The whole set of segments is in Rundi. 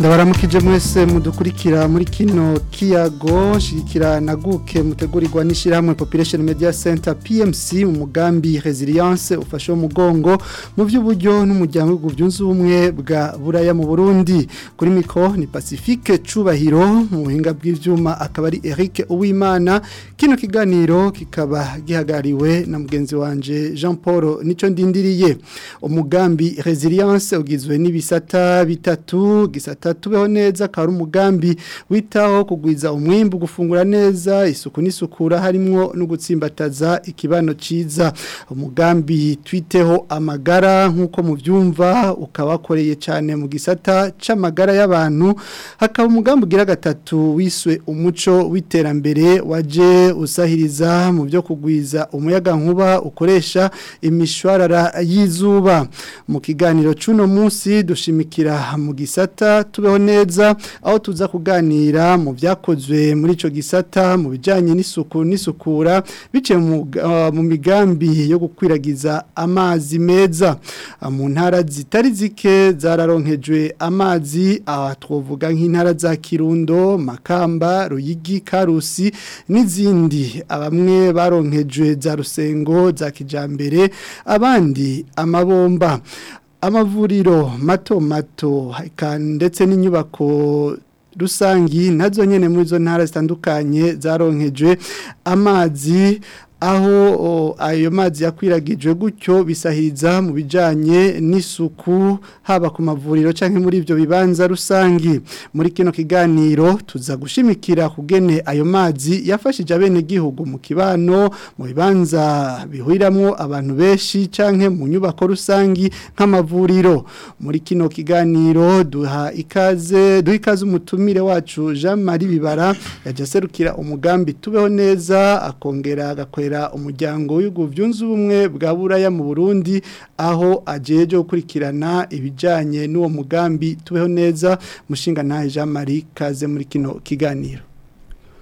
muramukije mwese mudukurikira muri kino kiyago shikira naguke mutegurirwa n'ishyirahamwe population media center PMC mu mugambi resilience ufashe umugongo mu by'uburyo n'umuryango w'ibyunze ubumwe bwa buraya mu Burundi kuri miko ni Pacifique cubahiro mu buhinga bw'ivyuma akaba ari Eric Uwimana kino kiganiro kikaba gihagariwe na mugenzi wanjye Jean Paul nico ndindiriye umugambi resilience ugizwe n'ibisata bitatu gisata tubeho neza kari umugambi witaho kugwiza umwimbu gufungura neza isuku n'isukura harimo no gutsimbataza ikibano ciza umugambi twiteho amagara nkuko muvyumva ukabakoreye cyane mu gisata c'amagara y'abantu hakaba umugambi ugira gatatu wiswe umuco witerambere waje usahiriza mu byo kugwiza umuyaga nkuba ukoresha imishwarara y'izuba mu kiganiro cuno munsi dushimikira mu gisata tubeho neza aho tuza kuganira mu byakozwe muri icyo gisata mu bijyanye n'isuku n'isukura bice uh, mu migambi yo gukwiragiza amazi meza ah, mu ntara zitari zike zararonkejwe amazi aha nk'intara za kirundo makamba ruyigi karusi n'izindi abamwe ah, baronkejwe za rusengo za kijambere abandi amabomba amavuriro mato mato ndetse n'inyubako rusangi nazo nyene muri izo ntara zitandukanye zaronkejwe amazi aho ayo mazi yakwiragijwe gutyo bisahiriza mu bijyanye n'isuku haba ku mavuriro cyangwa muri ibyo bibanza rusange muri kino kiganiro tuza gushimikira kugene ayo mazi yafashije gihugu mu kibano mu bibanza bihuriramo abantu benshi cyangwa mu nyubako rusange nk'amavuriro muri kino kiganiro duha ikaze duha ikaze umutumire wacu jean marie bibara yajya serukira umugambi tubeho neza akongera agakorera gukorera umuryango w'ibihugu byunze ubumwe bwa buraya mu burundi aho agejeje gukurikirana ibijyanye n'uwo mugambi tubeho neza mushinga ntahe jean marie kaze muri kino kiganiro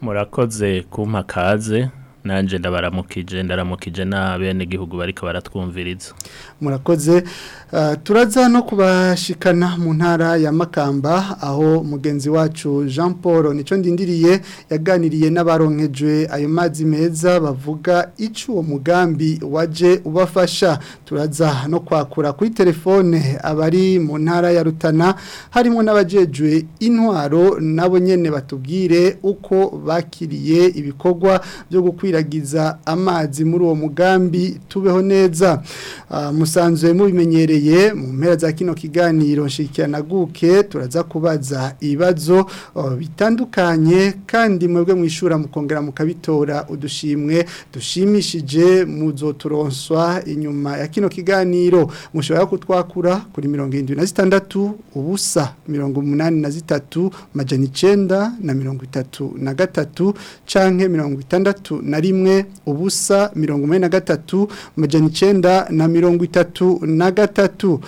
murakoze kumpa kaze nanjye ndabaramukije ndaramukije n'abenegihugu bariko baratwumviriza murakoze Eh, turaza no kubashikana mu ntara ya makamba aho mugenzi wacu jean paul nicyo ndindiriye yaganiriye n'abaronkejwe ayo mazi meza bavuga icyo uwo mugambi waje ubafasha turaza no kwakura kuri telefone abari mu ntara ya rutana harimo n'abajejwe intwaro nabo nyine batubwire uko bakiriye ibikorwa byo gukwiragiza amazi muri uwo mugambi tubeho neza ah, musanzwe mubimenyereye duhereye mu za kino kiganiro nshikira naguke turaza kubaza ibibazo oh, bitandukanye kandi mwebwe mwishura mukongera mukabitora udushimwe dushimishije muzoturonswa inyuma ya kino kiganiro mushobora kutwakura kuri mirongo irindwi na zitandatu ubusa mirongo umunani na zitatu majana na mirongo itatu na gatatu canke mirongo itandatu na rimwe ubusa mirongo umunani na gatatu majana na mirongo itatu na gatatu gatatu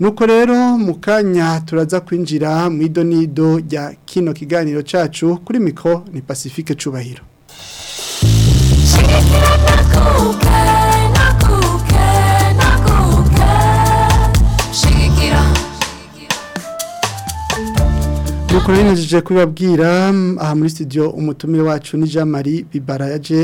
nuko rero mu kanya turaza kwinjira mu idonido rya kino kiganiro cyacu kuri miko ni pacifique cubahiro Mukuru n'injije kubabwira mm, aha muri studio umutumire wacu ni Jean Marie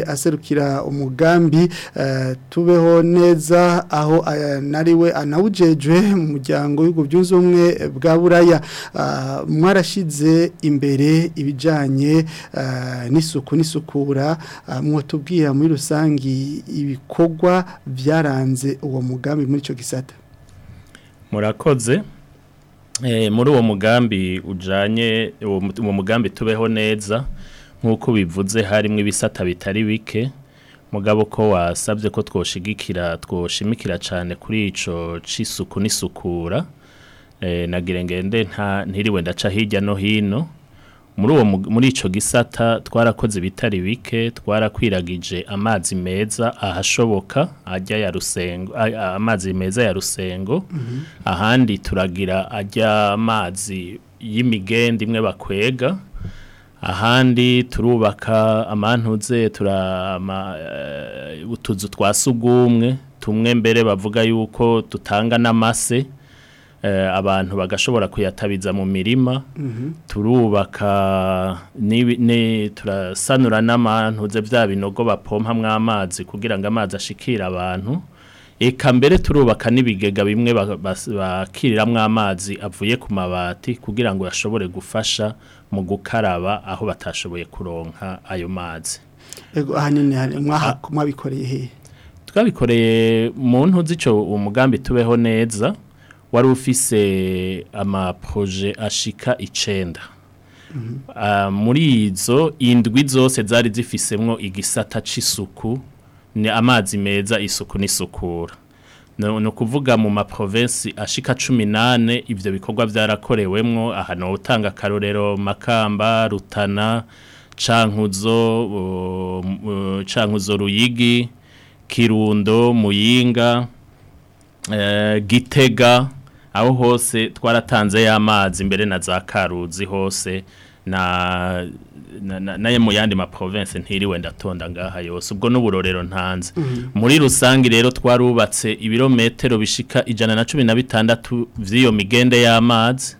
aserukira umugambi uh, tubeho neza aho uh, eh, nariwe anawujejwe mu muryango y'ugo byunze umwe eh, bwa buraya uh, mwarashize imbere ibijanye n'isuku n'isukura ah, mwo tubwira muri rusangi ibikorwa byaranze uwo mugambi muri cyo gisata murakoze Eh, muri uwo mugambi ujanye uwo mugambi tubeho neza nk'uko bivuze harimo ibisata bitari bike mugabo ko wasabye ko twoshigikira twoshimikira cyane kuri icyo cy'isuku n'isukura eh, nagira nta ntiriwe ndaca hirya no hino muri uwo muri ico gisata twarakoze bitari bike twarakwiragije amazi meza ahashoboka ajya ya rusengo amazi meza ya rusengo mm -hmm. ahandi turagira ajya amazi y'imigende imwe bakwega ahandi turubaka amantuze turama eh, utuzu twasugumwe tumwe mbere bavuga yuko tutanga n'amase Eh, abantu bagashobora kuyatabiza mu mirima mhm. turubaka turasanura ze bya binogo bapompamwo amazi kugira ngo amazi ashikire abantu eka mbere turubaka n'ibigega bimwe bakiriramwo amazi avuye ku mabati kugira ngo yashobore gufasha mu gukaraba aho batashoboye kuronka ayo mazi ahanini ah. mwabikoreye he twabikoreye mu ntuzi umugambi tubeho neza wari ufise amaproje ashika icenda ah, muri izo indwi zose zari zifisemo igisata c'isuku ni amazi meza isuku n'isukura ni ukuvuga mu maprovensi ashika cumi n'ane ibyo bikorwa byarakorewemo ahantu utanga akarorero makamba rutana cankuzo ruyigi kirundo muyinga eh, gitega aho hose twaratanze y'amazi imbere na za karuzi hose na naye mu yandi ma province ntiriwe ndatonda ngaha yose ubwo n'uburorero ntanze mhm. muri rusange rero twarubatse ibirometero bishika ijana na cumi na bitandatu by'iyo migende y'amazi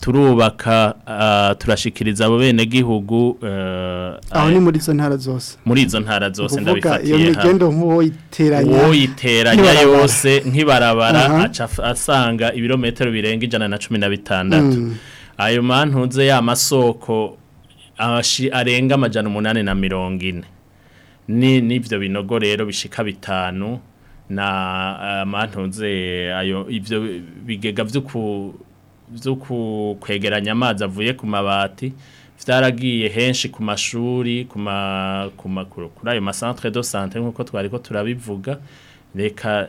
turubaka ah, turashikiriza abo bene gihugu eh, aho ni muri izo ntara zose muri izo ntara zose ndabifatiye uwoyiteranya yose nk'ibarabara asanga ibirometero birenga ijana na cumi na bitandatu hmm. ayo mantunze y'amasoko arenga amajana umunani na mirongo ine ni n'ibyo binogo rero bishika bitanu na ah, mantunze ayo ibyo bigega byo ku byo kwegeranya amazi avuye ku mabati byaragiye henshi ku mashuri ku kumakuru kuri ayo masantere do sante nk'uko twari ko turabivuga reka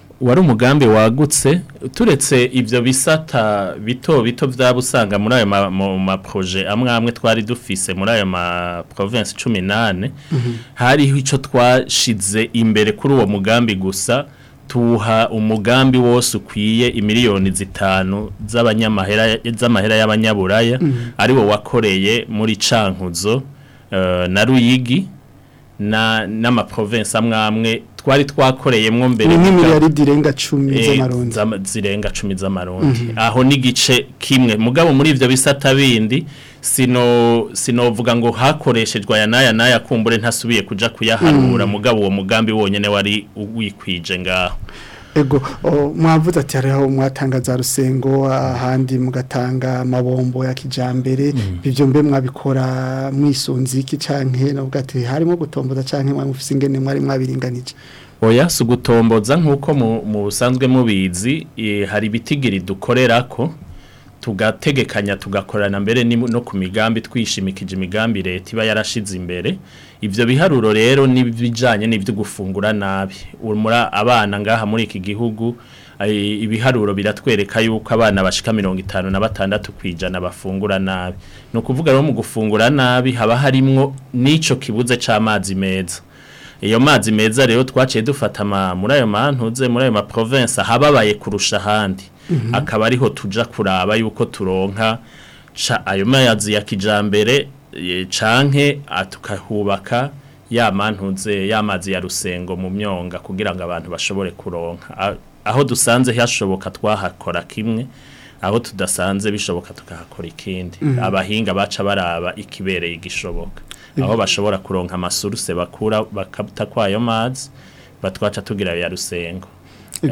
wari umugambi wagutse turetse ibyo bisata bito bito byaba usanga muri ayo maproje amwe amwe twari dufise muri ayo maprovensi cumi n'ane mhm. hariho icyo twashize imbere kuri uwo mugambi gusa tuha umugambi wose ukwiye imiliyoni zitanu z'abanyamahera z'amahera y'abanyaburaya mm. ariwo wakoreye muri cankuzo eh, na ruyigi na n'amaprovince amwamwe twari twakoreyemwo mbere ni miliyaridi irenga eh, z'amarundi zirenga cumi z'amarundi mm-hmm. aho n’igice kimwe mugabo muri ibyo bisata bindi sino sinovuga ngo hakoreshejwe aya naya naya kumbure ntasubiye kuja kuyaharura mm. mugabo uwo mugambi wonyene wari uwikwije ngaho ego mwavuze ati hariho mwatangaza rusengo ahandi mugatanga amabombo ya kijambere mm. ibyo mbe mwabikora mwisunzi iki canke navuga ati harimo gutomboza canke mwamufise ingene mwari mwabiringanije oya si ugutomboza nk'uko mu busanzwe mubizi eh, hari ibitigiri dukorerako tugategekanya tugakorana mbere no ku migambi twishimikije imigambi leta iba yarashize imbere ibyo biharuro rero n'ibijyanye n'ibyo gufungura nabi umura abana ngaha muri iki gihugu eh, ibiharuro biratwereka yuko abana bashika mirongo itanu na batandatu ku ijana bafungura nabi ni ukuvuga rero mu gufungura nabi haba harimo n'icyo kibuze cy'amazi meza iyo mazi meza rero twaciye dufata muri ayo mantuze muri ayo maprovensi ahababaye kurusha ahandi Mhm. akaba ariho tujya kuraba yuko turonka ayo mazi ya kijambere canke tukahubaka ya mantunze y'amazi ya rusengo mu myonga kugira ngo abantu bashobore kuronka aho dusanze hashoboka twahakora kimwe aho tudasanze bishoboka tukahakora ikindi mhm. abahinga baca baraba ikibereye igishoboka mhm. aho bashobora kuronka amasuruse bakura bakata kwayo mazi batwaca tugira ya rusengo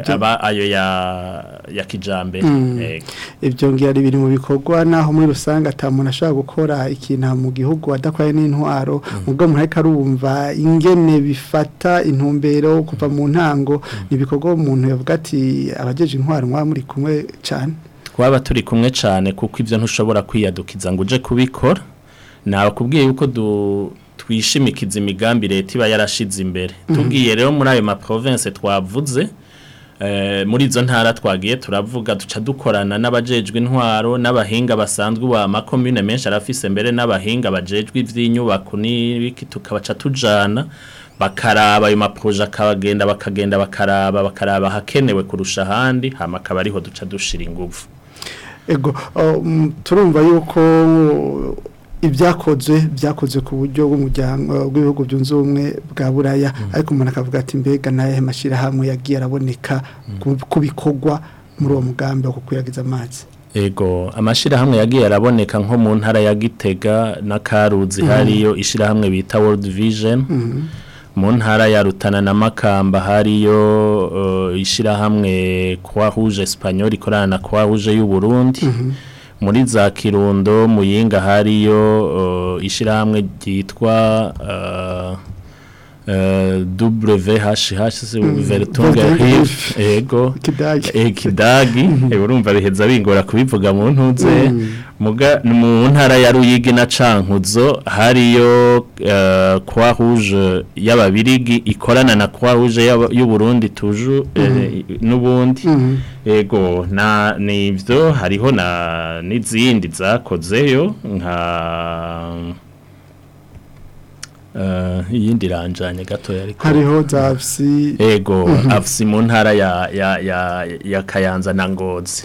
aba ayo ya kijyambere mm. ibyo ngiyo biri mu bikorwa naho muri rusange atamuntu ashaka gukora ikintu mu gihugu adakwaye n'intwaro mm. ubwo umuntu ariko arumva ingene bifata intumbero kuva mu ntango mm. ni ibikorwa umuntu yavuga ati abageje intwaro mwaba muri kumwe cyane twaba turi kumwe cyane kuko ibyo ntushobora kwiyadukiza ngo uje kubikora nawe kubwiye yuko twishimikiza imigambi leta iba yarashize imbere Tubwiye rero muri ayo maprovinsi twavuze Eh, muri izo ntara twagiye turavuga duca dukorana n'abajejwe intwaro n'abahinga basanzwe uba makomune menshi arafise mbere n'abahinga bajejwe iby'inyubako n'ibiki tukabaca tujana bakaraba ayo maporoje akagenda bakagenda bakaraba bakaraba ahakenewe kurusha ahandi hano akaba ariho duca dushira ingufu um, turumva yuko ibyakoze byakozwe ku buryo bw'ibihugu byunze ubumwe bwa buraya mm. ariko umuntu akavuga ati mbega n'ayahe mashyirahamwe yagiye araboneka mm. ku muri uwo mugambi wo kukwiyagiza amazi Ego amashyirahamwe yagiye araboneka nko mu ntara ya Gitega na Karuzi mm. hariyo ishyirahamwe bita World Vision mu ntara ya Rutana na Makamba hariyo uh, ishyirahamwe kwa huje Espanyol ikorana na kwa huje y'u Burundi mm-hmm. muri za kirundo muyinga hariyo uh, ishyirahamwe ryitwa uh, Eh, www.vertunga mm. hif ego kidagi urumva biheza bingora kubivuga mu ntunze mu ntara ya ruyigi na cankuzo hariyo eh, kwa huje y'ababirigi ikorana na kwa huje y'uburundi tuju eh, mm. n'ubundi mm-hmm. ego ni ibyo hariho n'izindi zakozeyo nka Eh, iyindi ranjanye gatoya ariko hariho zavsi yego avsi mhm. mu ntara ya ya ya ya Kayanza na Ngozi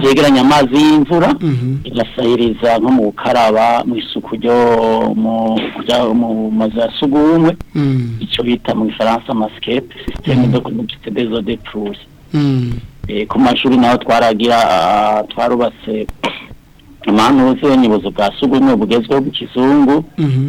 byegeranya amazi y'imvura mm-hmm. igasahiriza nko mu gukaraba mu isuku ryo mu mazu ya sugumwe mm. icyo bita mu ifaransa masikepe sisiteme zo kuri mutitebe zo depuruye eh, ku mashuri naho twaragira ah, twarubatse impamvu z'ubuyobozi bwa sugumwe bugezweho bw'ikizungu mhm.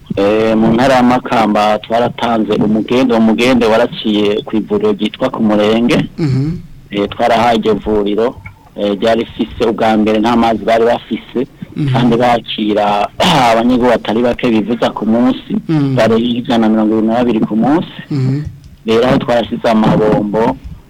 mu ntara y'amakamba twaratanze umugende uwo mugende waraciye ku ivuriro ryitwa ku murenge Eh, twarahaye iryo vuriro eh, ryari rifise ubwa mbere nta mazi bari bafise mhm. kandi bakira abanyigo batari bake bivuza ku munsi mhm. bari ijana mirongo irindwi na babiri ku munsi mhm. rero aho twarashyize amabombo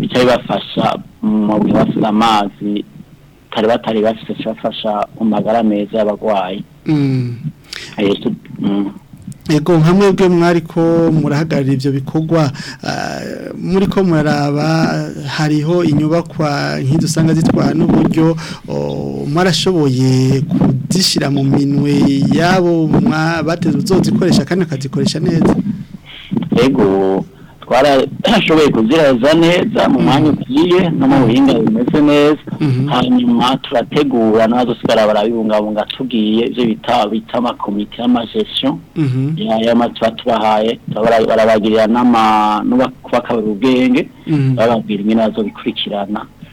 bica bibafasha mu gihe bafite amazi batari batari bafite bibafasha mu magara meza y'abarwayi mm. Mm. Ego hamwe bwe mwariko murahagarira ibyo bikorwa ah, muri ko muraba hariho inyubakwa nk'idusanga zitwara n'uburyo marashoboye kudishira mu minwe yabo bateze uzozikoresha kandi akazikoresha neza ego twarashoboye kuziraza neza mu mwanya mm-hmm. ugiye no mu buhinga bumeze neza mm-hmm. hanyuma turategura n'abadusigara barabibungabunga tugiye ibyo bita bita amakomite y'amajestion mm-hmm. y'ama tubahaye barabagirira n'ama n'ubakubaka ubwenge bababwira nazo bikurikirana.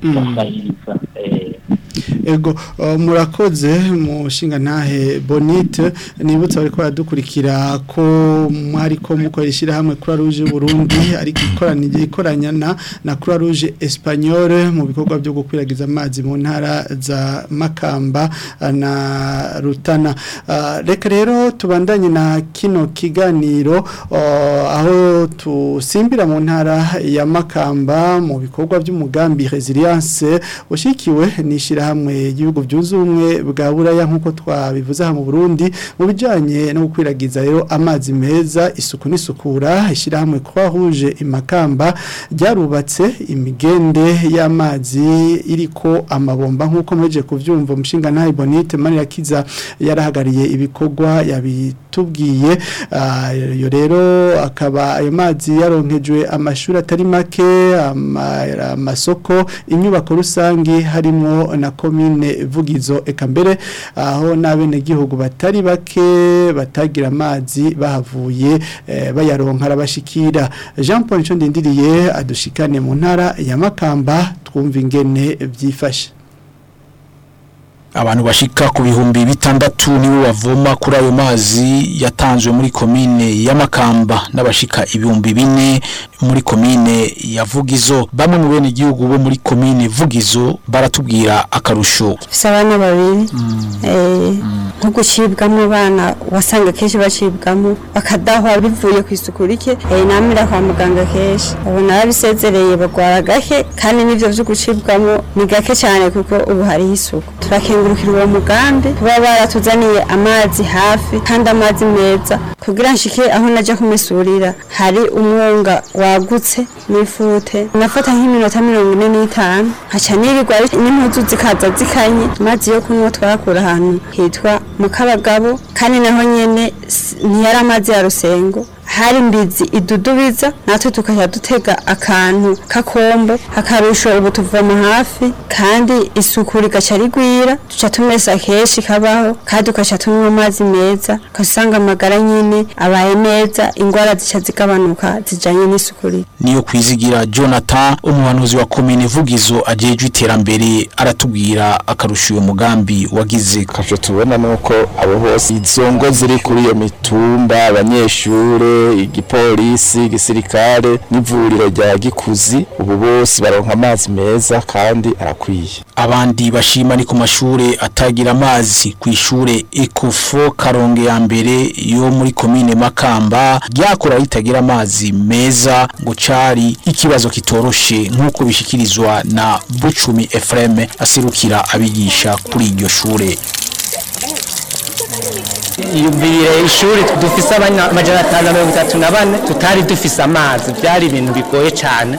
tugasahinza eh, ego uh, murakoze mushinga ntahe bonite nibutse bari baradukurikira ko mwari ko mukoresha hamwe kuri rouge y'uburundi ariko ikoranya na kuri rouge esipanyole mu bikorwa byo gukwiragiza amazi mu ntara za makamba uh, na rutana uh, reka rero tubandanye na kino kiganiro aho dusimbira mu ntara ya makamba mu bikorwa by'umugambi resilience ushikiwe n'ishyirahamwe ishyirahamwe igihugu byuzuye ubumwe bwa buraya nk'uko twabivuze aha mu burundi mu bijyanye no gukwiragiza yo amazi meza isuku n'isukura ishyirahamwe kwahuje imakamba ryarubatse imigende y'amazi iriko amabomba nk'uko mwejeje kubyumva umushinga ntayi bonite Kiza yarahagariye ibikorwa yabitubwiye yo rero akaba ayo mazi yaronkejwe amashuri atari make amasoko inyubako rusange harimo na komine vugizo eka mbere aho n'abenegihugu batari bake batagira amazi bahavuye eh, bayaronka arabashikira jean paul nshondindiriye adushikane mu ntara ya makamba twumva ingene byifashe abantu bashika ku bihumbi bitandatu nibo bavoma kuri ayo mazi yatanzwe muri komine y'amakamba n'abashika ibihumbi bine muri komine ya vugizo bamwe mu bene igihugu bo muri komine vugizo baratubwira akarusho bifise abana babiri mm. eh, nko gucibwamo abana wasanga kenshi bacibwamo bakadahwa bivuye ku isuku rike eh, namira kwa muganga kenshi babona babisezereye bagwara gake kandi n'ivyo vyo gucibwamo ni gake cyane kuko ubu hariho isuku turakeneye turahagurukira uwo mugambi kuba baratuzaniye amazi hafi kandi amazi meza kugira nshike aho najya kumesurira hari umwunga wagutse n'ifute nafata nk'iminota mirongo ine n'itanu nkaca nirirwa n'impuzu zikaza zikanye amazi yo kunywa twakura ahantu hitwa mu kandi naho nyene ntiyari amazi ya rusengo hari imbizi idudubiza natwe tukajya dutega akantu k'akombo hakarusha ubu tuvoma hafi kandi isuku rigaca rigwira duca tumesa kenshi kabaho kandi tugaca tunywa amazi meza ugasanga amagara nyine abaye neza indwara zica zigabanuka zijyanye n'isuku rike niyo kwizigira jonathan umuhanuzi wa komine vugizo agejwe iterambere aratubwira akarusha uyu mugambi wagize kavyo tubona nuko abo bose izongo ziri kuri iyo mitumba abanyeshuri. igipolisi igisirikare n'ivuriro rya gikuzi ubu bose baronka amazi meza kandi arakwiye abandi bashima ni ku mashuri atagira amazi ku ishure Ecofo Karonge ya mbere yo muri komine Makamba ryakora ritagira amazi meza ngo cari ikibazo kitoroshye nk'uko bishyikirizwa na Bucumi Efreme asirukira abigisha kuri iryo shure yubire ishuri dufise amajana atanu na mirongo itatu na bane tutari dufise amazi byari ibintu bigoye cyane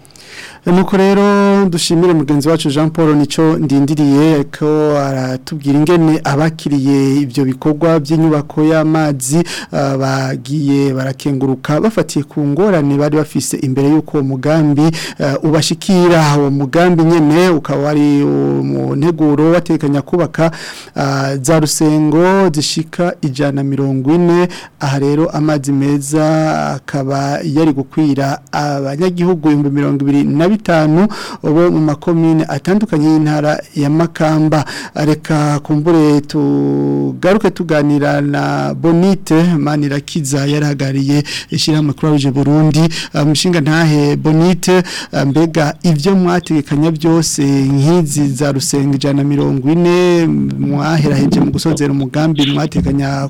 nuko rero dushimire mugenzi wacu jean paul nicyo ndindiriye ko aratubwira ingene abakiriye ibyo bikorwa by'inyubako y'amazi ah, bagiye barakenguruka bafatiye ku ngorane bari bafise imbere y'uko mugambi ah, ubashikira uwo mugambi nyine ukaba ari nteguro batekanya kubaka ah, za rusengo zishika ijana mirongo ine aha rero amazi meza akaba yari gukwira abanyagihugu ibihumbi mirongo ibiri na bitanu ubu mu makomine atandukanye y'intara ya makamba reka kumbure tugaruke tuganira na bonite manirakiza yarahagariye ishyirahamwe kuri burundi mushinga um, ntahe bonite um, mbega ibyo mwategekanya byose nk'izi za rusenge ijana mirongo ine mwaheraheje mu gusozera umugambi mwateganya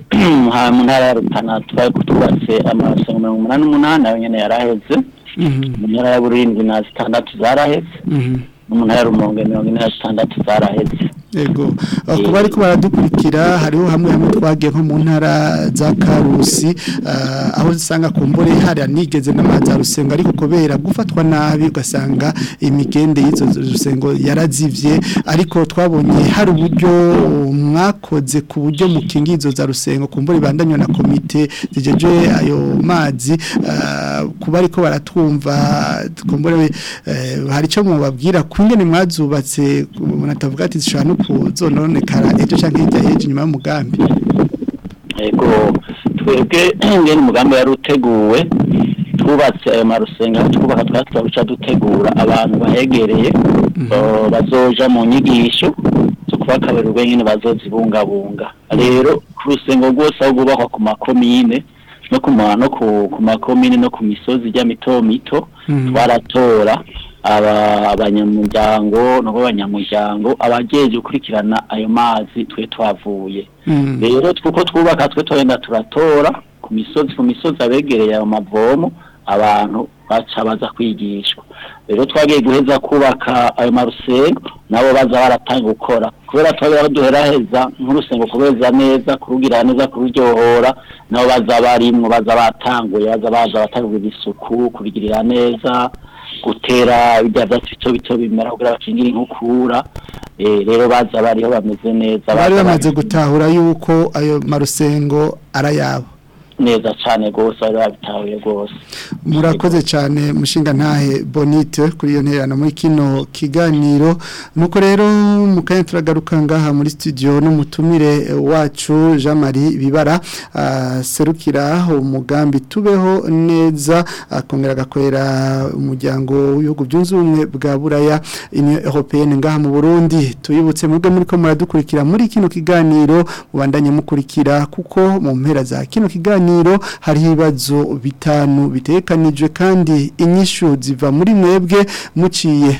mu ntara ya rutana twari twubatse amarusengo mirongo umunani n'umunani nayo nyine yaraheze mhm. mu ntara ya burindwi na zitandatu zaraheze mu ntara mirongo ine na zitandatu zarahetse yego eh. ku bari baradukurikira hariho hamwe hamwe twagiye nko mu ntara za karusi eh, aho zisanga ku mbore hariya nigeze n'amazi ya rusengo ariko kubera gufatwa nabi ugasanga imigende y'izo rusengo yarazivye ariko twabonye hari uburyo mwakoze ku buryo mukingi izo za rusengo ku mbore bandanywa na komite zijeje ayo mazi eh, kuba ariko ko baratwumva ku mbore hari icyo mubabwira ku kungene mwazubatse umuntu ati zishobora no kuzononekara ejo cyangwa hirya y'ejo inyuma y'umugambi yego twebwe ngene umugambi yari twubatse ayo marusenga twubaka twatwaruca dutegura abantu bahegereye mhm. bazoja mu nyigisho zo kubakaberwa nyine bazozibungabunga rero ku rusengo rwose aho rwubakwa ku makomine no ku makomine no ku misozi ijya mito mito mhm. twaratora abanyamuryango nabo abanyamuryango abagejeje gukurikirana ayo mazi twe twavuye mm. rero kuko twubaka twe turenda turatora ku misozi ku misozi abegereye ayo mavomo abantu baca baza kwigishwa rero twagiye guheza kubaka ayo marusengo nabo baza baratanga gukora kubera twabera duheraheza nk'urusengo kubeza neza kurugira neza kururyohora nabo baza barimwo baza batanguye baza baza batangura isuku kubigirira neza gutera ibya byatsi bito bito bimera kugira bakingira inkukura eh, rero baza bariho bameze neza bari bamaze gutahura yuko ayo marusengo ari ayabo neza cyane rwose bari babitahuye rwose murakoze cyane mushinga ntahe bonite kuri iyo ntererano muri kino kiganiro nuko rero mu turagaruka ngaha muri studio n'umutumire wacu jean marie bibara serukira umugambi tubeho neza akongera agakorera umuryango w'ibihugu byunze ubumwe bwa buraya europeyeni ngaha mu burundi tuyibutse mubwo muri ko muradukurikira muri kino kiganiro mubandanye mukurikira kuko mu mpera za kino kiganiro kiganiro hari ibibazo bitanu bitekanijwe kandi inyishu ziva muri mwebwe muciye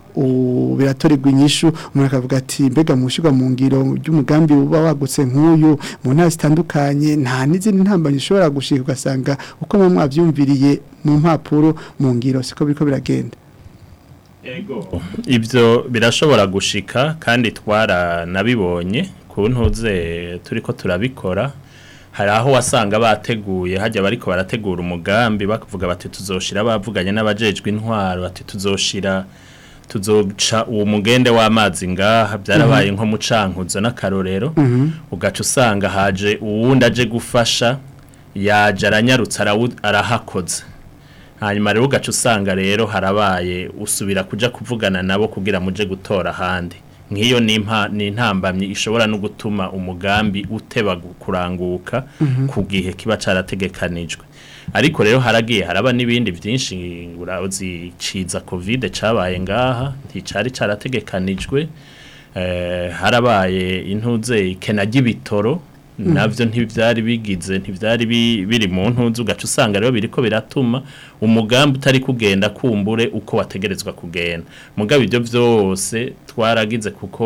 biratorerwa inyishu umuntu akavuga ati mbega mushyirwa mu ngiro by'umugambi uba wagutse nk'uyu mu ntara zitandukanye nta n'izindi ntambanye ushobora gushika ugasanga uko muba mwabyumviriye mu mpapuro mu ngiro siko biriko biragenda ibyo birashobora gushika kandi twaranabibonye kuntuze turiko turabikora hari aho wasanga bateguye hajya bariko barategura umugambi bavuga bati tuzoshira bavuganye n'abajejwe intwaro bati tuzoshira tuzoca uwo mugende w'amazi ngaha byarabaye mhm. nko mu cankuzo n'akarorero mhm. ugaca usanga haje uwundi aje gufasha yaje aranyarutse arahakoze hanyuma rero ugaca usanga rero harabaye usubira kujya kuvugana nabo kugira muje gutora ahandi nk'iyo ni intambamyi ishobora no gutuma umugambi uteba kuranguka mhm. ku gihe kiba cyarategekanijwe ariko rero haragiye haraba n'ibindi byinshi urazi ciza kovide cyabaye ngaha nticyari cyarategekanijwe eh, harabaye intuze ikenagi bitoro Mm-hmm. nabyo ntibyari bigize ntibyari biri mu ntunzi ugaca usanga rero biri ko biratuma umugambi utari kugenda kumbure uko wategerezwa kugenda mugabo ibyo byose twaragize kuko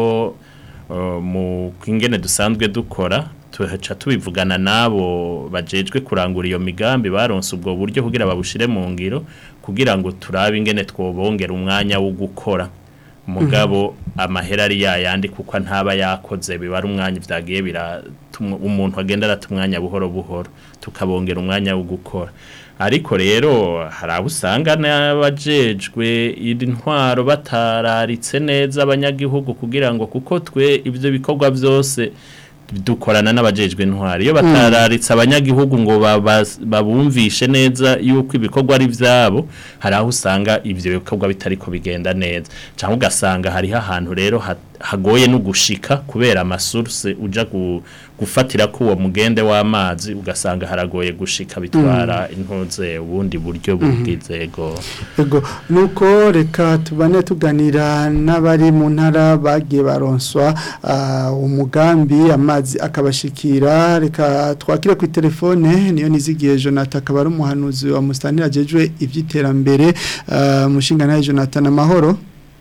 uh, mu ingene dusanzwe dukora tuhaca tubivugana n'abo bajejwe kurangura iyo migambi baronse ubwo buryo kugira babushire mu ngiro kugira ngo turabe ingene twobongera umwanya wo gukora mugabo mm-hmm. amahera ari yayandi kuko ntaba yakoze biba ari umwanya byagiye bira umuntu agenda arata umwanya buhoro buhoro tukabongera umwanya wo gukora ariko rero hari abo usanga n'abajejwe intwaro batararitse neza abanyagihugu kugira ngo kuko twe ibyo bikorwa byose dukorana n'abajejwe intwaro iyo hmm. batararitse abanyagihugu ngo babumvishe neza yuko ibikorwa ari byabo hari aho usanga ibyo bikorwa bitari ko bigenda neza cyangwa ugasanga hariho ahantu rero hagoye no gushika kubera amasurse ujya gufatira ko uwo mugende w'amazi ugasanga haragoye gushika bitwara mm. intunze ubundi buryo bw'izego mm-hmm. nuko reka tubane tuganira n'abari mu ntara bagiye baronswa ah, umugambi amazi akabashikira reka twakire ku telefone niyo nizigiye Jonathan akaba ari umuhanuzi wa mustanira jejwe iby'iterambere ah, mushinga nawe Jonathan amahoro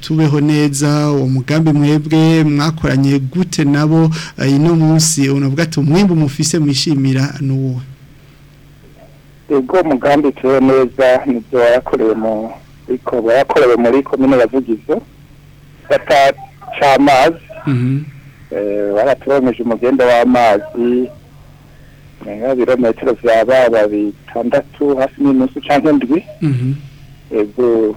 tubeho neza uwo mugambi mwebwe mwakoranye gute nabo eh, ino munsi unavuga ati umwembe mufise mwishimira n'uwo ubwo mugambi tubeho neza nibyo warakorewe mu ikoba yakorewe muri komine yavugizo gata c'amazi mhm. eh, baraturonkeje umugende w'amazi nka birometero vyababa bitandatu hasi n'inusu cyangwa ndwi mhm. ego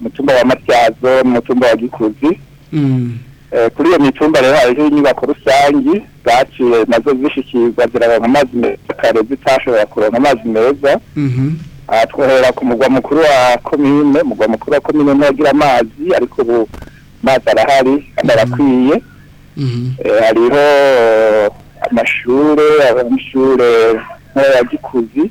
umutumba wa matyazo n'umutumba wa gikuzi mm. eh, kuri iyo mitumba rero hariho inyubako rusange zaciye nazo zishyikirizwa zirabona amazi meza kare zitashoboye kuronka amazi meza mhm. twohera ku mugwa mukuru wa komine umugwa mukuru wa komine ntagira amazi ariko ubu amazi arahari kandi arakwiye hariho amashuri amashuri ntoya gikuzi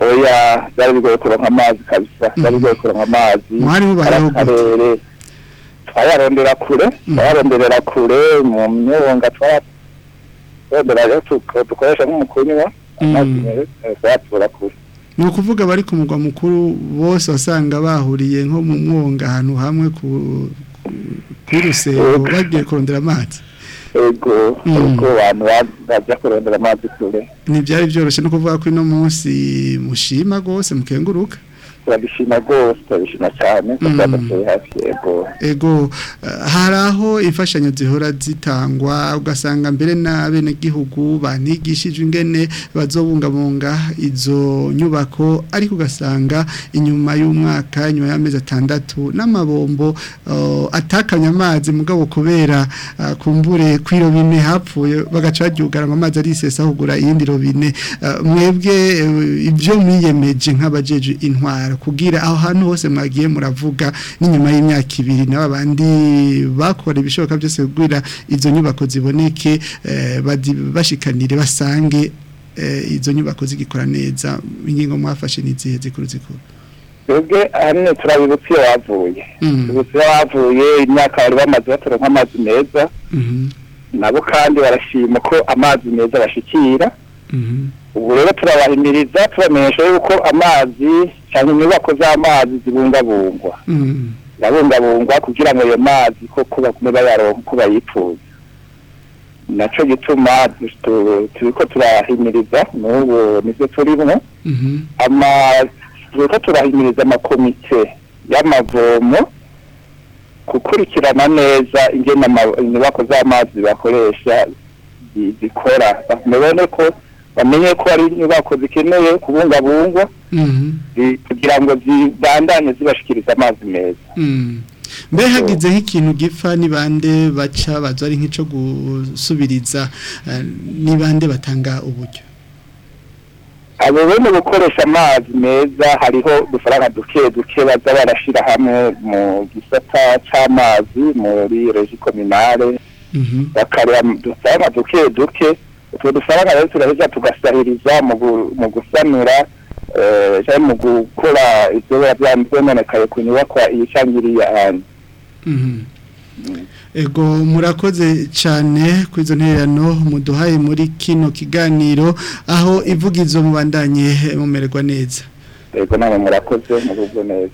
oya byari bigoye kuronka amazi kabisa byari mhm. bigoye kuronka amazi mwarimu barahugutse twararondera kure mhm. twararondera kure mu myonga twararondera rero tukoresha nko mu mhm. amazi meza twayatura kure ni ukuvuga bari ku mugwa mukuru bose wasanga bahuriye nko mu mwonga ahantu hamwe ku rusego bagiye kurondera amazi ego uko mm. abantu bajya kurondera amazi kure ntibyari byoroshye ni kuvuga ko uno munsi mushima rwose mukenguruka turabishima rwose turabishima cyane turabateye mm. hafi yego yego hari aho imfashanyo zihora zitangwa ugasanga mbere n'abenegihugu banigishije ingene bazobungabunga izo nyubako ariko ugasanga inyuma y'umwaka inyuma y'amezi atandatu n'amabombo atakanya amazi mugabo kubera kumbure kw'iro bine hapfuye bagaca baryugarama amazi arisesa ahugura iyindi robine mwebwe e, ibyo mwiyemeje nk'abajeje intwaro kugira aho hantu hose mwagiye muravuga n'inyuma y'imyaka ibiri na bandi bakora ibishoboka byose kugira izo nyubako ziboneke eh, bashikanire basange eh, izo nyubako zigikora neza ingingo mwafashe n'izihe zikuru zikuru twebwe ahanini turabibutsa iyo wavuye mm. tubutse wavuye imyaka bari bamaze baturonka amazi meza mm-hmm. nabo kandi barashima ko amazi meza bashikira mm-hmm. ubu rero turabahimiriza tubamenyesha yuko amazi cyangwa inyubako z'amazi zibungabungwa mm. zibungabungwa kugira ngo ayo mazi koko bagume bayaronka uko bayifuza nacyo gituma turi ko turahimiriza n'ubu nizo turimo mm-hmm. turi ko turahimiriza amakomite y'amavomo gukurikirana neza ingene inyubako z'amazi bakoresha zikora babone ko bamenye ko ari inyubako zikeneye kubungabungwa mhm. kugira ngo zibandane zibashikiriza amazi meza mhm. mbe hagize nk'ikintu gipfa bande baca baza ari nk'icyo gusubiriza eh, bande batanga uburyo abo bene gukoresha amazi meza hariho udufaranga duke duke baza barashyira hamwe mu gisata cy'amazi muri regi kominare mhm. bakareba udufaranga duke duke utwo dufaranga rero turaheza tugasahiriza mu gusanura eh, cyangwa mu gukora ibyo byononekaye ku nyubakwa iyicangiriye ahantu mhm. mm. ego murakoze cyane ku izo ntererano muduhaye muri kino kiganiro aho ivuga izo mubandanye mumererwa neza yego namwe murakoze murubwo neza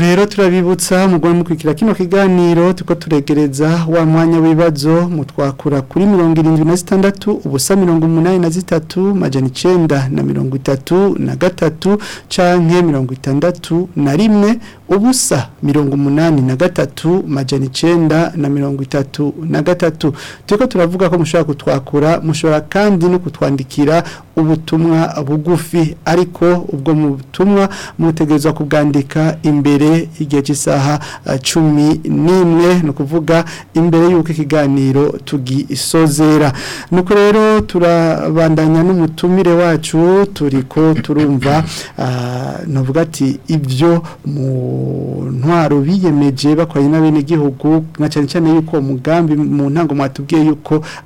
rero turabibutsa mugomba mukurikira kino kiganiro tuko turegereza wa mwanya w'ibibazo mutwakura kuri mirongo irindwi na zitandatu ubusa mirongo umunani na zitatu majana icenda na mirongo itatu na gatatu canke mirongo itandatu na rimwe ubusa mirongo umunani na gatatu majana icenda na mirongo itatu na gatatu turiko turavuga ko mushobora kutwakura mushobora kandi no kutwandikira ubutumwa bugufi ariko ubwo mu butumwa mutegereza kubwandika imbere igihe cy'isaha uh, cumi n'imwe ni ukuvuga imbere y'uko ikiganiro tugisozera nuko rero turabandanya n'umutumire wacu turi ko turumva uh, ntuvuga ati ibyo mu ntwaro biyemeje bakoranye n'abenegihugu na cyane cyane yuko umugambi mu ntango mwatubwiye yuko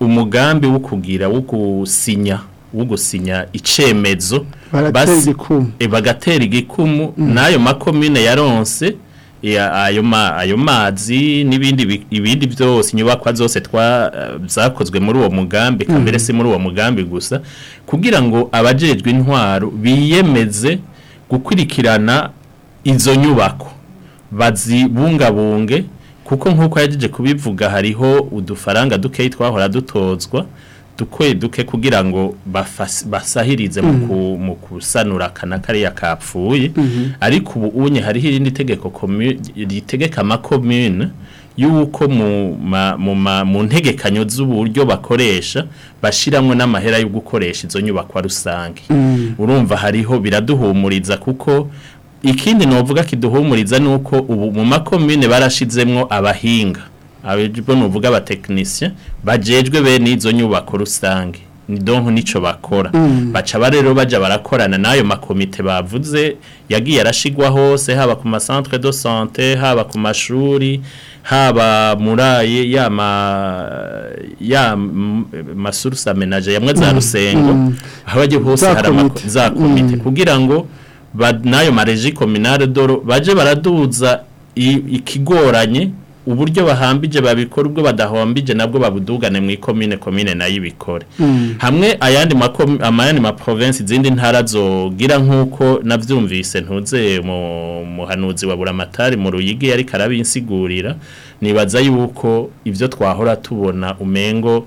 umugambi wo kugira wo gusinya wo gusinya icyemezo eh, bagatera igikumu mm. n'ayo makomine yaronse eh, ayo mazi n'ibindi ibindi byose inyubakwa zose eh, zakozwe muri uwo mugambi mm. kamere si muri uwo mugambi gusa kugira ngo abajejwe intwaro biyemeze gukurikirana izo nyubako bazibungabunge kuko nk'uko yagejeje kubivuga hariho udufaranga dukeyi twahora dutozwa duke duke kugira ngo basahirize mm. mu kusanura akana kariya kapfuye mm-hmm. ariko ubu unye hariho irindi tegeko ritegeka amakomune y'uko mu ntegekanyo z'uburyo bakoresha bashyiramo n'amahera yo gukoresha izo nyubako rusange mm. urumva hariho biraduhumuriza kuko ikindi nuvuga kiduhumuriza uko ubu mu makomine barashizemwo abahinga abejwe novuga abatekinisiye bajejwe bene n’izo nyubako rusange ni donko nico bakora mm. baca rero bajya barakorana nayo makomite bavuze yagiye arashigwa hose haba ku masantre de santé haba ku mashuri haba muraye ya ma ya masursa ménage yamwe za mm. rusengo mm. habaje hose harama za komite mm. kugira ngo n'ayo mareji kominare doro baje baraduza ikigoranye uburyo bahambije babikora ubwo badahombije nabwo babudugane mu ikomine komine nayo ibikore mm. hamwe ayandi amayandi maprovensi izindi ntara zogira nk'uko nabyumvise ntuze mu muhanuzi wa buramatari mu ruyigi yari karabisigurira nibaza yuko ibyo twahora tubona umengo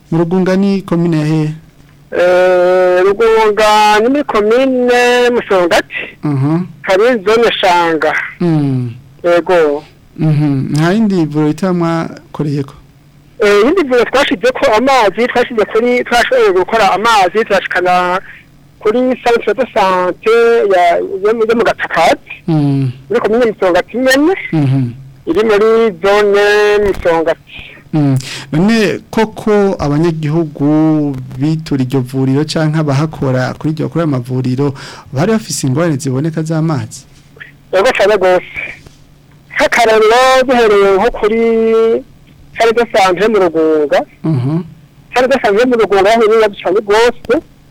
mu rugunga ni komine ya hehe Eh, rugunga muri komine mushongati hari mhm. zone shanga mm. yego mhm. nta yindi vuro itamwa koreyeko iyindi eh, vuro twashyize ko amazi twashyize kuri twashoboye gukora amazi turashikana kuri santere de sante yo mu gatakati mm. muri komine mushongati nyine mhm. iri muri zone mushongati none mm. koko abanyagihugu bitura iryo vuriro cyangwa bahakora kuri iryo kuri amavuriro bari bafise ingorane ziboneka z'amazi yego cyane rwose nk'akarorero duhereye nko kuri cyari dusanzwe mu rugunga cyari mm-hmm. dusanzwe mu rugunga aho biba cyane rwose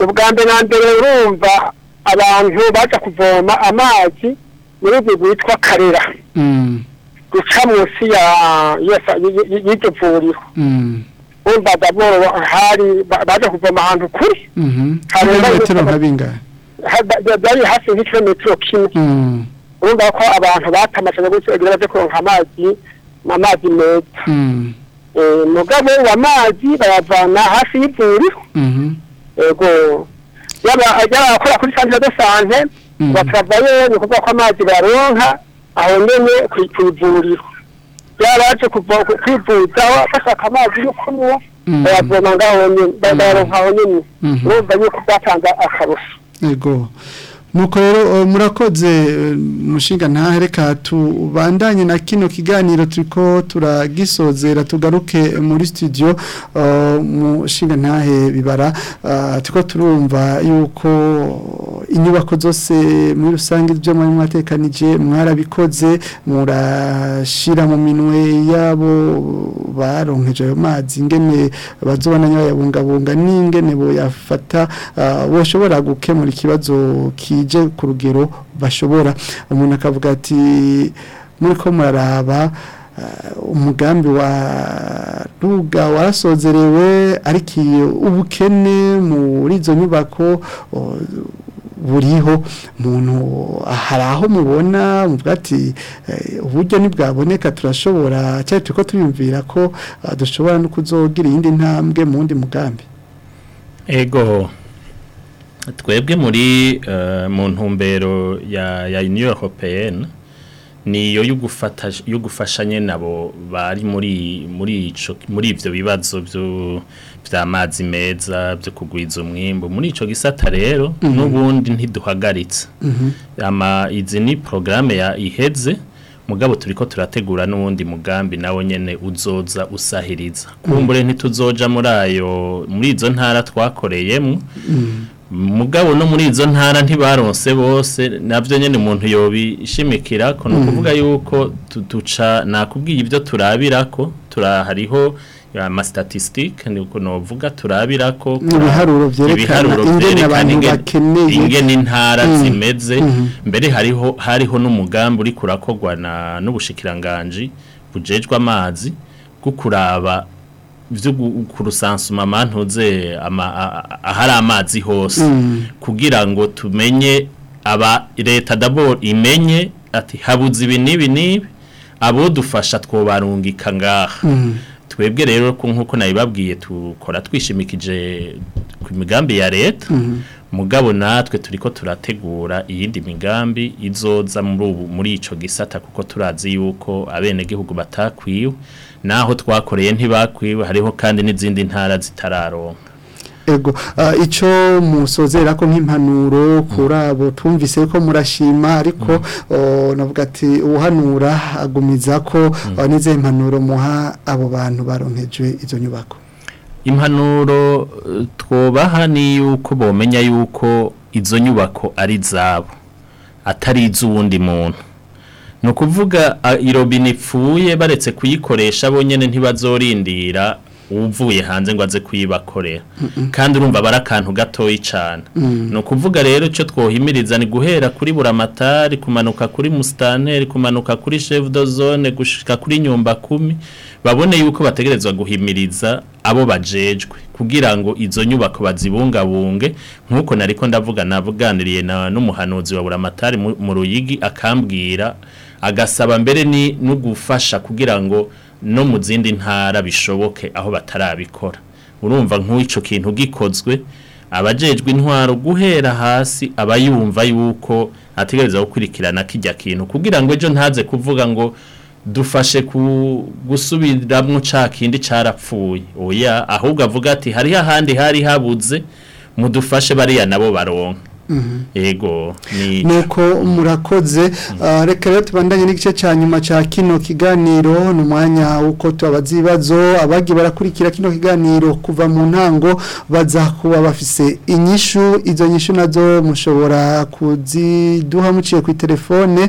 ubwa mbere na mbere urumva abantu baza kuvoma amazi muri ubwo rwitwa karera guca munsi y'iryo vuriro bumvaga boroha hari baje kuvoma ahantu kure kilometero mhm. nka bingahe byari hafi nk'ikilometero kimwe mhm. urumva ko abantu batamaze gutya ibyo baje kuronka amazi amazi meza mhm. eh, mugabo amazi bayavana hafi y'ivuriro yego yaba akora kuri santere de sante batravayo ni ukuvuga ko amazi baronka aho nyine ku ivuriro byabaje kuva kwivuza bashaka amazi yo kunywa bayavoma mm-hmm. ngaho nyine mm-hmm. bayaronka aho mm-hmm. nyine urumva yuko byatanze akarusho nuko rero eh, murakoze eh, mushinga ntahereka tubandanye na kino kiganiro turiko turagisozera tugaruke muri studio eh, mushinga ntahe bibara turiko turumva yuko inyubako zose muri rusange ibyo muri mwatekanije mwarabikoze murashyira mu minwe yabo baronkeje ayo mazi ingene bazobona nyabungabunga n'ingene boyafata bashobora gukemura ikibazo ki bije ku rugero bashobora umuntu akavuga ati muri ko muraraba eh, umugambi wa ruga warasozerewe ariko iyo ubukene muri izo nyubako buriho umuntu hari aho mubona muvuga ati eh, uburyo ntibwaboneka turashobora cyari turi ko tuyumvira ko eh, dushobora no kuzogira iyindi ntambwe mu wundi mugambi ego twebwe muri eh, mu ntumbero ya Union Européenne niyo yo gufashanya nabo bari muri muri ico muri ivyo bibazo byo by'amazi meza byo kugwiza umwimbo muri ico gisata rero mm -hmm. nubundi ntiduhagaritse mm -hmm. ama izi ni programme ya iheze mugabo turiko turategura n’ubundi mugambi nawo nyene uzoza usahiriza mhm. kumbure ntituzoja muri ayo muri izo ntara twakoreyemo mhm. mugabo no muri izo ntara ntibaronse bose nabyo nyine umuntu yobishimikira ko ni mm. ukuvuga yuko duca nakubwiye ibyo turabira ko turahariho amasitatisitike ni ukuntu bavuga turabira ko ibiharuro byerekana ingene intara mm. zimeze mm-hmm. mbere hariho hariho n'umugambi uri kurakogwa n'ubushikiranganji bujejwe amazi bwo kuraba byo kurusansuma mantuze ahari amazi hose mm. kugira ngo tumenye aba leta daboro imenye ati habuze ibi n'ibi n'ibi abo dufasha twobarungika ngaha mm. twebwe rero ko nk'uko nabibabwiye tukora twishimikije ku migambi ya leta mm. mugabo natwe turi ko turategura iyindi migambi izoza muri ubu muri icyo gisata kuko turazi yuko abenegihugu batakwiwe naho twakoreye ntibakwiwe hariho kandi n'izindi ntara zitararonka ego icyo musozera ko nk'impanuro kuri abo twumvise ko murashima ariko mm. navuga ati uhanura agumiza ko mm. nize mpanuro muha abo bantu baronkejwe izo nyubako impanuro twubaha ni yuko bomenya yuko izo nyubako ari zabo atari iz'uwundi muntu ni ukuvuga irobine ipfuye baretse kuyikoresha bonyine ntibazorindira uvuye hanze ngo aze kuyibakorera kandi urumva bari akantu gatoya cyane mm. ni ukuvuga rero icyo twohimiriza ni guhera kuri buramatari kumanuka kuri musitanteri kumanuka kuri shefu zone gushika kuri nyumba kumi babone yuko bategerezwa guhimiriza abo bajejwe kugira ngo izo nyubako bazibungabunge nk'uko nariko ndavuga navuganiriye n'umuhanuzi wa buramatari mu ruyigi akambwira agasaba mbere ni no gufasha kugira ngo no mu zindi ntara bishoboke aho batarabikora urumva nk'icyo kintu gikozwe abajejwe intwaro guhera hasi aba yumva yuko ategereza gukurikirana kijya kintu kugira ngo ejo ntaze kuvuga ngo dufashe gusubiramo cya kindi cyarapfuye oya ahubwo avuga ati hariho ahandi hari habuze mudufashe bariya nabo baronka yego mm-hmm. nuko murakoze mm-hmm. ah, reka rero tubandanye n'igice cya nyuma cya kino kiganiro ni umwanya w'uko tubabaza ibibazo abagiye barakurikira kino kiganiro kuva mu ntango baza kuba bafise inyishu izo nyishu nazo mushobora kuziduha muciye ku telefone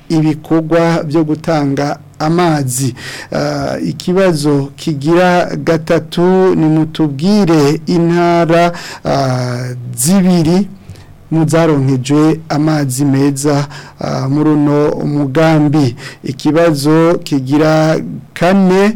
ibikorwa byo gutanga amazi eh, ikibazo kigira gatatu ni mutubwire intara eh, zibiri muzaronkejwe amazi meza muri uno mugambi ikibazo kigira kane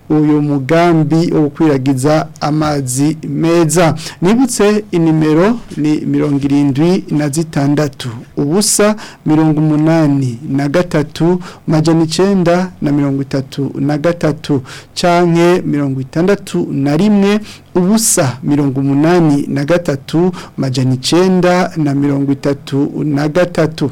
uyu mugambi wo amazi meza nibutse inimero ni mirongo irindwi na zitandatu ubusa mirongo umunani na gatatu majana icyenda na mirongo itatu na gatatu canke mirongo itandatu na rimwe ubusa mirongo umunani na gatatu majana icyenda na mirongo itatu na gatatu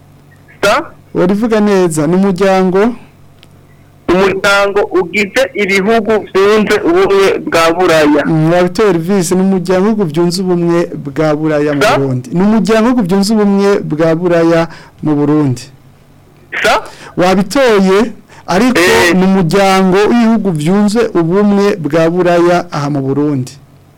warivuga neza ni umuryango umuryango ugize ibihugu byunze ubumwe bwa buraya murabitora vise ni umuryango byunze ubumwe bwa buraya mu burundi ni umuryango byunze ubumwe bwa buraya mu burundi wabitoye ariko eh. ni umuryango w'ibihugu byunze ubumwe bwa buraya aha mu burundi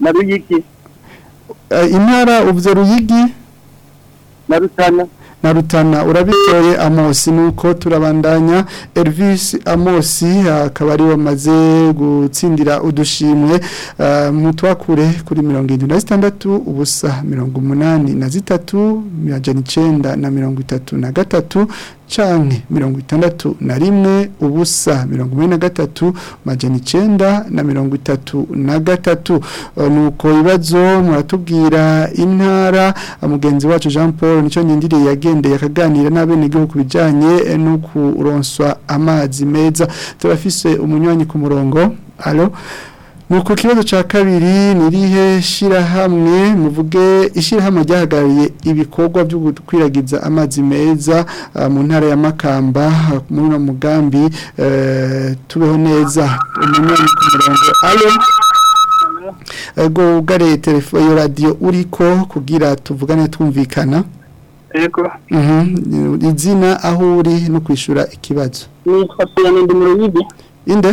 na ruyigi eh, intara uvuze ruyigi na rutana na rutana urabitoye amosi nuko turabandanya Elvis amosi akaba ari wamaze gutsindira udushimwe eh, mutwakure kuri mirongo irindwi na zitandatu ubusa mirongo umunani na zitatu mirongo icyenda na mirongo itatu na gatatu canke mirongo itandatu na rimwe ubusa mirongo ine na gatatu majana icyenda na mirongo itatu na gatatu uh, nuko ibibazo muratubwira intara uh, mugenzi wacu jean paul nicyo nyindiriye yagendeye akaganira n'abenegihugu ku bijyanye uh, no kuronswa amazi meza turafise umunywanyi ku murongo alo nuko ikibazo cya kabiri nirihe shyirahamwe muvuge ishyirahamwe ryahagarariye ibikorwa byo gukwiragiza amazi meza ah, mu ntara ya makamba muri uno mugambi eh, tubeho neza umunani ku murongo alo ego eh, ugareye telefone radiyo uriko kugira tuvugane twumvikana Ego. Mhm. Izina aho uri no kwishura ikibazo. Ni twapira ndi mu Inde?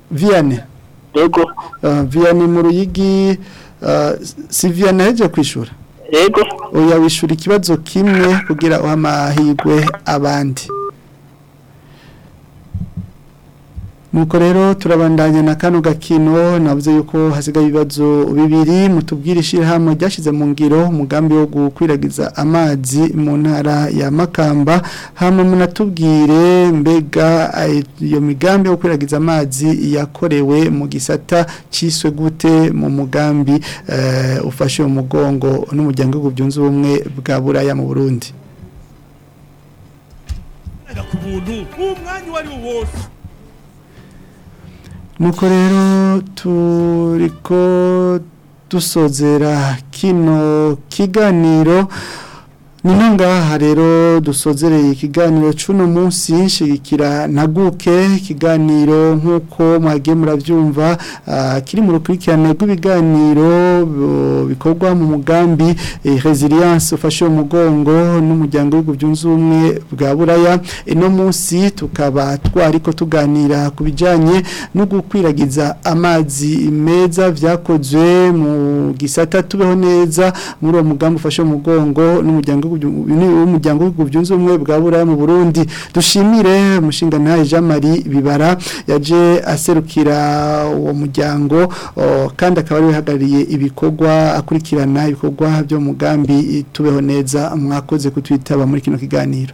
viyane ego uh, viyane mu ruyigi uh, si viyane yagiye kwishura ego oya ikibazo kimwe kugira uha amahirwe abandi nuko rero turabandanya na kano gakino navuze yuko hasigaye ibibazo bibiri mutubwire ishyirahamwe ryashyize mu ngiro umugambi wo gukwiragiza amazi mu ntara ya makamba hano munatubwire mbega eh, iyo migambi yo gukwiragiza amazi yakorewe mu gisata cyiswe gute mu mugambi eh, ufashe umugongo n'umuryango w'ibihugu ubumwe bwa buraya mu burundi ku buntu w'umwanya uwo ari wo wose nuko rero turiko dusozera kino kiganiro nino ngaha rero dusozereye ikiganiro cy'uno munsi nshigikira ntaguke ikiganiro nk'uko mwagiye murabyumva ah, kiri mu rukurikirane rw'ibiganiro bikorwa mu mugambi eh, resilience ufashe umugongo n'umuryango w'ibihugu umwe bwa buraya ino munsi tukaba twariko tuganira ku bijyanye no gukwiragiza amazi meza vyakozwe mu gisata tubeho neza muri uwo mugambi ufashe umugongo n'umuryango w'umuryango w'ibihugu byunze ubumwe bwa buraya mu burundi dushimire umushinga ntayo jean bibara yaje aserukira uwo muryango kandi akaba ariwe uhagarariye ibikorwa akurikirana ibikorwa by'umugambi tubeho neza mwakoze kutwitaba muri kino kiganiro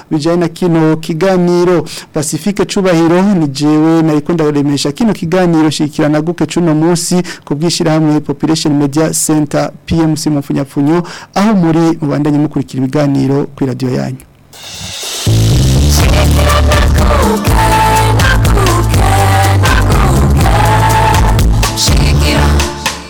bijyanye na kino kiganiro pacifique cubahiro ni jewe narikunda baremesha kino kiganiro shikirana guke cuno munsi kubwishira hamwe population media center PMC mfunyapfunyo aho muri mubandanye mukurikira ibiganiro kuri radio yanyu